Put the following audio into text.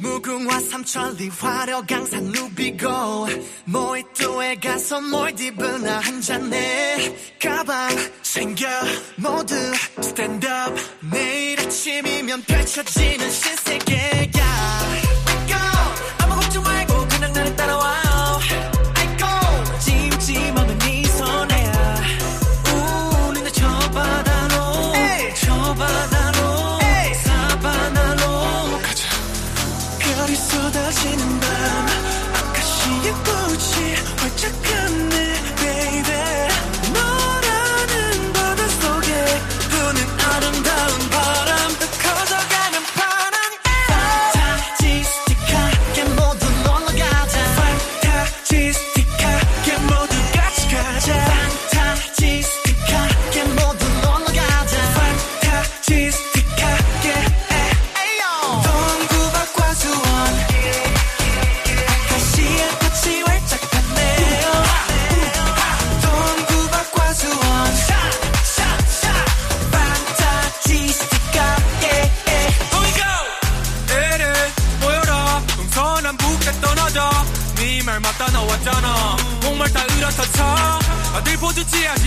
무궁화 삼천리 화려강산 누비고 모히또에 가서 몰디브나 한잔해. 가방 챙겨. 모두 스탠드업. 내일 아침이면 펼쳐지는 신세계. Where'd she? Where'd you go? 네말 맞다 나왔잖아. 목말 다 으라터쳐. 아들 보주지 않